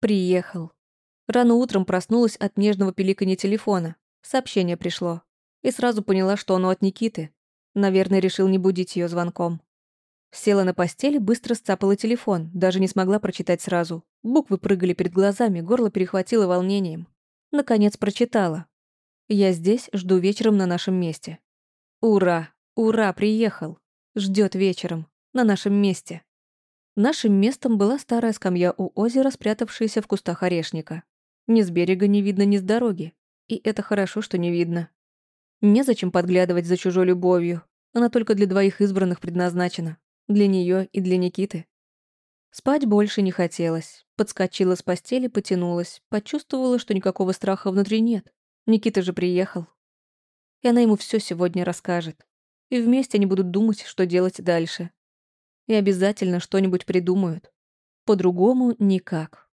Приехал. Рано утром проснулась от нежного пиликания телефона. Сообщение пришло. И сразу поняла, что оно от Никиты. Наверное, решил не будить ее звонком. Села на постели, быстро сцапала телефон, даже не смогла прочитать сразу. Буквы прыгали перед глазами, горло перехватило волнением. Наконец прочитала. «Я здесь, жду вечером на нашем месте». «Ура! Ура! Приехал! Ждет вечером. На нашем месте». Нашим местом была старая скамья у озера, спрятавшаяся в кустах орешника. Ни с берега не видно, ни с дороги. И это хорошо, что не видно. Незачем подглядывать за чужой любовью. Она только для двоих избранных предназначена. Для нее и для Никиты. Спать больше не хотелось. Подскочила с постели, потянулась. Почувствовала, что никакого страха внутри нет. Никита же приехал. И она ему все сегодня расскажет. И вместе они будут думать, что делать дальше. И обязательно что-нибудь придумают. По-другому никак.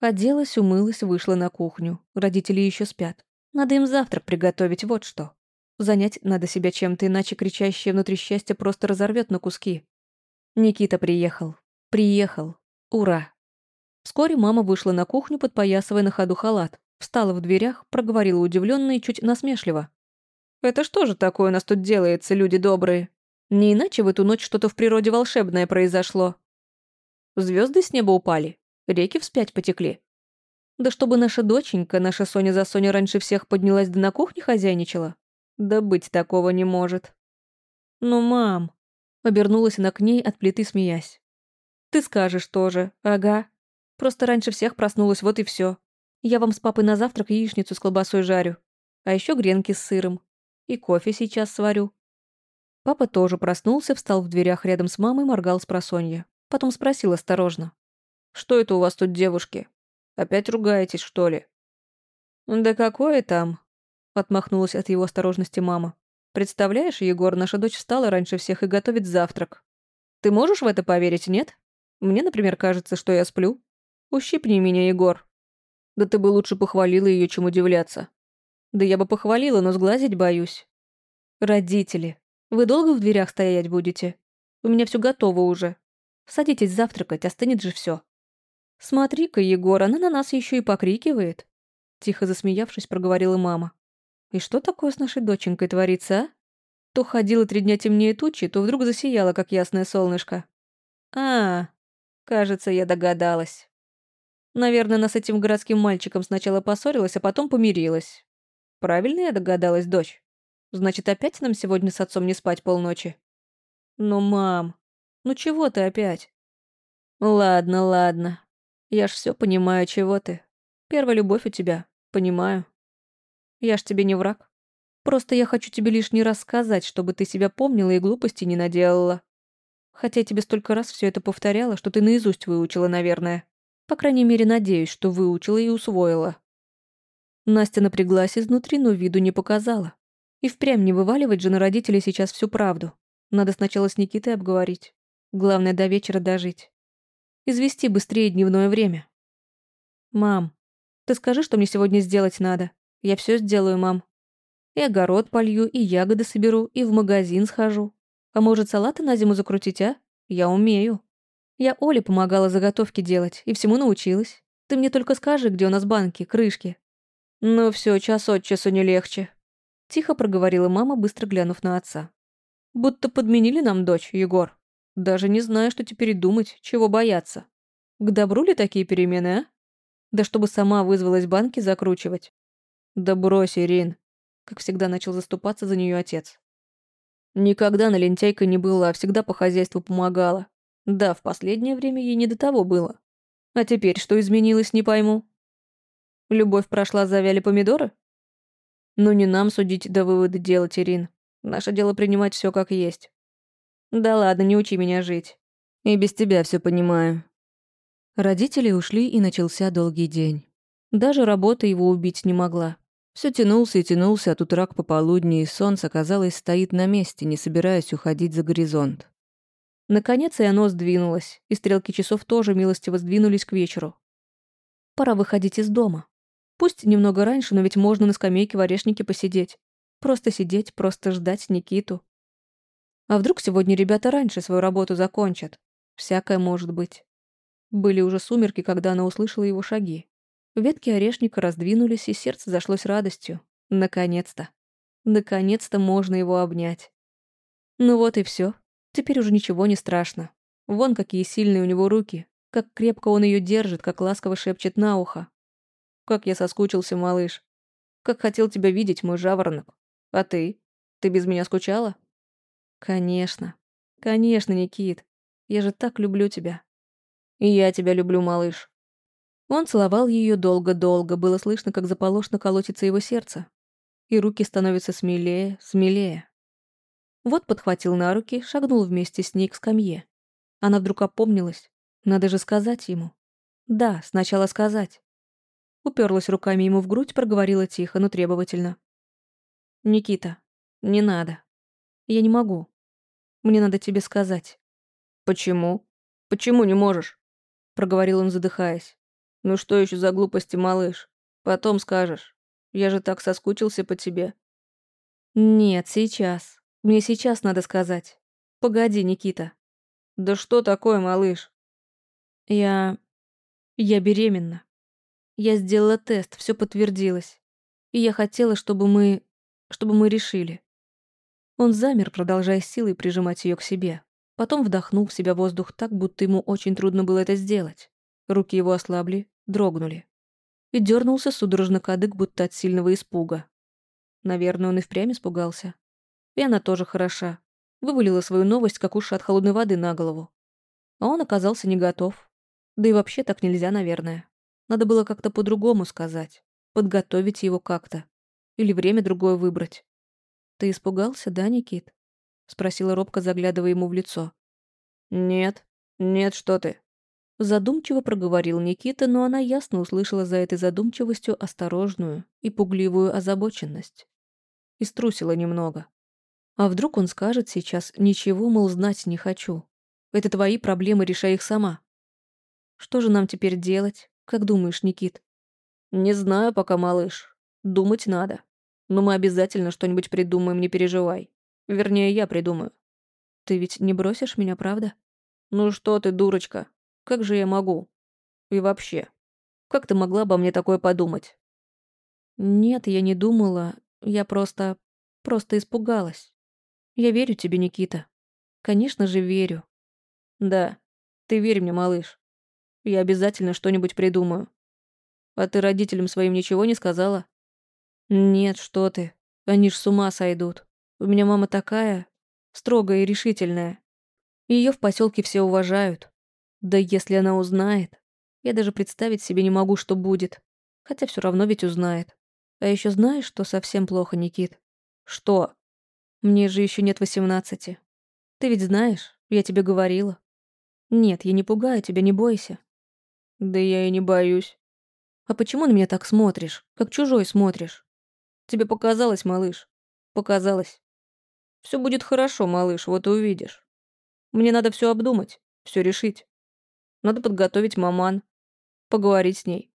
Оделась, умылась, вышла на кухню. Родители еще спят. Надо им завтрак приготовить, вот что. Занять надо себя чем-то, иначе кричащее внутри счастье просто разорвет на куски. Никита приехал. Приехал. Ура. Вскоре мама вышла на кухню, подпоясывая на ходу халат. Встала в дверях, проговорила удивленно и чуть насмешливо. «Это что же такое у нас тут делается, люди добрые? Не иначе в эту ночь что-то в природе волшебное произошло. Звезды с неба упали, реки вспять потекли. Да чтобы наша доченька, наша Соня за Соню раньше всех поднялась да на кухне хозяйничала. Да быть такого не может. Ну, мам, Обернулась она к ней от плиты, смеясь. «Ты скажешь тоже, ага. Просто раньше всех проснулась, вот и все. Я вам с папой на завтрак яичницу с колбасой жарю. А еще гренки с сыром. И кофе сейчас сварю». Папа тоже проснулся, встал в дверях рядом с мамой, моргал с просонья. Потом спросил осторожно. «Что это у вас тут, девушки? Опять ругаетесь, что ли?» «Да какое там?» Отмахнулась от его осторожности мама. Представляешь, Егор, наша дочь встала раньше всех и готовит завтрак. Ты можешь в это поверить, нет? Мне, например, кажется, что я сплю. Ущипни меня, Егор. Да ты бы лучше похвалила ее, чем удивляться. Да я бы похвалила, но сглазить боюсь. Родители, вы долго в дверях стоять будете? У меня все готово уже. Садитесь завтракать, остынет же все. Смотри-ка, Егор, она на нас еще и покрикивает. Тихо засмеявшись, проговорила мама. И что такое с нашей доченькой творится, а? То ходила три дня темнее тучи, то вдруг засияла, как ясное солнышко. А, кажется, я догадалась. Наверное, она с этим городским мальчиком сначала поссорилась, а потом помирилась. Правильно я догадалась, дочь? Значит, опять нам сегодня с отцом не спать полночи? Ну, мам, ну чего ты опять? Ладно, ладно. Я ж все понимаю, чего ты. Первая любовь у тебя, понимаю. Я ж тебе не враг. Просто я хочу тебе лишний раз сказать, чтобы ты себя помнила и глупости не наделала. Хотя я тебе столько раз все это повторяла, что ты наизусть выучила, наверное. По крайней мере, надеюсь, что выучила и усвоила. Настя напряглась изнутри, но виду не показала. И впрямь не вываливать же на родителей сейчас всю правду. Надо сначала с Никитой обговорить. Главное, до вечера дожить. Извести быстрее дневное время. «Мам, ты скажи, что мне сегодня сделать надо?» Я все сделаю, мам. И огород полью, и ягоды соберу, и в магазин схожу. А может, салаты на зиму закрутить, а? Я умею. Я Оле помогала заготовки делать и всему научилась. Ты мне только скажи, где у нас банки, крышки. Ну все, час от часу не легче. Тихо проговорила мама, быстро глянув на отца. Будто подменили нам дочь, Егор. Даже не знаю, что теперь думать, чего бояться. К добру ли такие перемены, а? Да чтобы сама вызвалась банки закручивать. «Да брось, Ирин!» Как всегда начал заступаться за нее отец. Никогда на лентяйка не была, а всегда по хозяйству помогала. Да, в последнее время ей не до того было. А теперь что изменилось, не пойму. Любовь прошла, завяли помидоры? Ну не нам судить да выводы делать, Ирин. Наше дело принимать все как есть. Да ладно, не учи меня жить. И без тебя все понимаю. Родители ушли, и начался долгий день. Даже работа его убить не могла. Все тянулся и тянулся от утра к пополудни, и солнце, казалось, стоит на месте, не собираясь уходить за горизонт. Наконец и оно сдвинулось, и стрелки часов тоже милостиво сдвинулись к вечеру. Пора выходить из дома. Пусть немного раньше, но ведь можно на скамейке в орешнике посидеть. Просто сидеть, просто ждать Никиту. А вдруг сегодня ребята раньше свою работу закончат? Всякое может быть. Были уже сумерки, когда она услышала его шаги. Ветки орешника раздвинулись, и сердце зашлось радостью. Наконец-то. Наконец-то можно его обнять. Ну вот и все. Теперь уже ничего не страшно. Вон какие сильные у него руки, как крепко он ее держит, как ласково шепчет на ухо. Как я соскучился, малыш. Как хотел тебя видеть, мой жаворонок. А ты? Ты без меня скучала? Конечно. Конечно, Никит. Я же так люблю тебя. И я тебя люблю, малыш. Он целовал ее долго-долго, было слышно, как заполошно колотится его сердце. И руки становятся смелее, смелее. Вот подхватил на руки, шагнул вместе с ней к скамье. Она вдруг опомнилась. Надо же сказать ему. Да, сначала сказать. Уперлась руками ему в грудь, проговорила тихо, но требовательно. «Никита, не надо. Я не могу. Мне надо тебе сказать». «Почему? Почему не можешь?» Проговорил он, задыхаясь. «Ну что еще за глупости, малыш? Потом скажешь. Я же так соскучился по тебе». «Нет, сейчас. Мне сейчас надо сказать. Погоди, Никита». «Да что такое, малыш?» «Я... я беременна. Я сделала тест, все подтвердилось. И я хотела, чтобы мы... чтобы мы решили». Он замер, продолжая силой прижимать ее к себе. Потом вдохнул в себя воздух так, будто ему очень трудно было это сделать. Руки его ослабли, дрогнули. И дернулся судорожно кадык, будто от сильного испуга. Наверное, он и впрямь испугался. И она тоже хороша. Вывалила свою новость, как уши от холодной воды на голову. А он оказался не готов. Да и вообще так нельзя, наверное. Надо было как-то по-другому сказать. Подготовить его как-то. Или время другое выбрать. «Ты испугался, да, Никит?» Спросила робко, заглядывая ему в лицо. «Нет, нет, что ты». Задумчиво проговорил Никита, но она ясно услышала за этой задумчивостью осторожную и пугливую озабоченность. И струсила немного. А вдруг он скажет сейчас «ничего, мол, знать не хочу». Это твои проблемы, решай их сама. Что же нам теперь делать? Как думаешь, Никит? Не знаю пока, малыш. Думать надо. Но мы обязательно что-нибудь придумаем, не переживай. Вернее, я придумаю. Ты ведь не бросишь меня, правда? Ну что ты, дурочка? Как же я могу? И вообще, как ты могла обо мне такое подумать? Нет, я не думала. Я просто... просто испугалась. Я верю тебе, Никита. Конечно же, верю. Да, ты верь мне, малыш. Я обязательно что-нибудь придумаю. А ты родителям своим ничего не сказала? Нет, что ты. Они ж с ума сойдут. У меня мама такая, строгая и решительная. Ее в поселке все уважают. Да если она узнает, я даже представить себе не могу, что будет. Хотя все равно ведь узнает. А еще знаешь, что совсем плохо, Никит? Что? Мне же еще нет восемнадцати. Ты ведь знаешь, я тебе говорила. Нет, я не пугаю тебя, не бойся. Да я и не боюсь. А почему на меня так смотришь, как чужой смотришь? Тебе показалось, малыш. Показалось. Все будет хорошо, малыш, вот и увидишь. Мне надо все обдумать, все решить. Надо подготовить маман, поговорить с ней.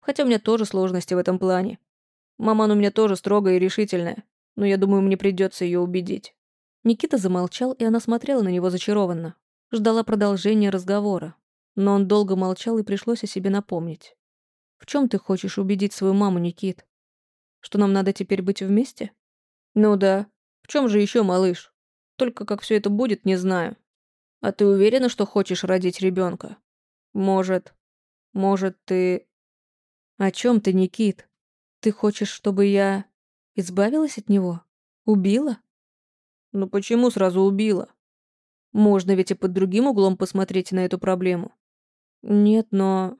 Хотя у меня тоже сложности в этом плане. Маман у меня тоже строгая и решительная но я думаю, мне придется ее убедить». Никита замолчал, и она смотрела на него зачарованно. Ждала продолжения разговора. Но он долго молчал, и пришлось о себе напомнить. «В чем ты хочешь убедить свою маму, Никит? Что нам надо теперь быть вместе?» «Ну да. В чем же еще, малыш? Только как все это будет, не знаю. А ты уверена, что хочешь родить ребенка? Может, может, ты...» «О чем ты, Никит? Ты хочешь, чтобы я...» Избавилась от него? Убила? Ну почему сразу убила? Можно ведь и под другим углом посмотреть на эту проблему. Нет, но...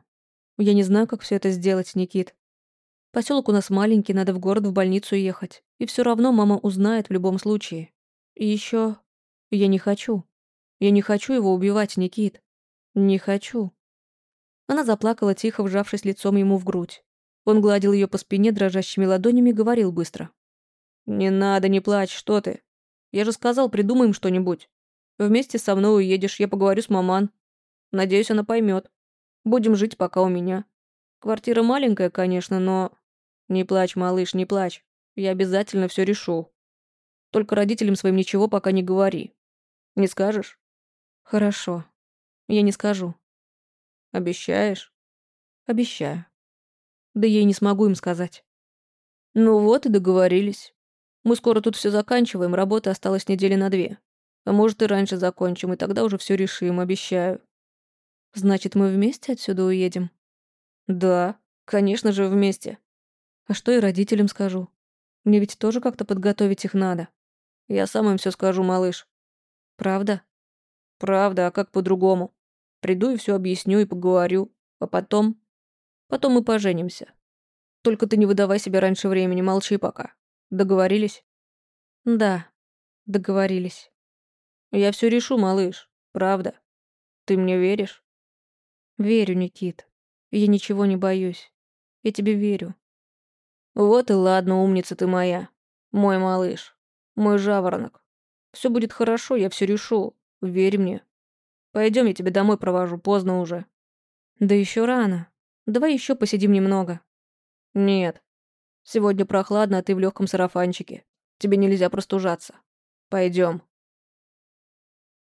Я не знаю, как все это сделать, Никит. Поселок у нас маленький, надо в город в больницу ехать. И все равно мама узнает в любом случае. И еще... Я не хочу. Я не хочу его убивать, Никит. Не хочу. Она заплакала тихо, вжавшись лицом ему в грудь. Он гладил ее по спине дрожащими ладонями и говорил быстро. «Не надо, не плачь, что ты? Я же сказал, придумаем что-нибудь. Вместе со мной уедешь, я поговорю с маман. Надеюсь, она поймет. Будем жить пока у меня. Квартира маленькая, конечно, но... Не плачь, малыш, не плачь. Я обязательно все решу. Только родителям своим ничего пока не говори. Не скажешь? Хорошо. Я не скажу. Обещаешь? Обещаю. Да я и не смогу им сказать. Ну вот и договорились. Мы скоро тут все заканчиваем, работы осталось недели на две. А может и раньше закончим, и тогда уже все решим, обещаю. Значит, мы вместе отсюда уедем? Да, конечно же, вместе. А что и родителям скажу? Мне ведь тоже как-то подготовить их надо. Я сам им все скажу, малыш. Правда? Правда, а как по-другому? Приду и все объясню и поговорю. А потом... Потом мы поженимся. Только ты не выдавай себя раньше времени, молчи пока. Договорились? Да, договорились. Я все решу, малыш. Правда. Ты мне веришь? Верю, Никит. Я ничего не боюсь. Я тебе верю. Вот и ладно, умница ты моя. Мой малыш. Мой жаворонок. Все будет хорошо, я все решу. Верь мне. Пойдем, я тебя домой провожу, поздно уже. Да еще рано. Давай еще посидим немного. Нет. Сегодня прохладно, а ты в легком сарафанчике. Тебе нельзя простужаться. Пойдем.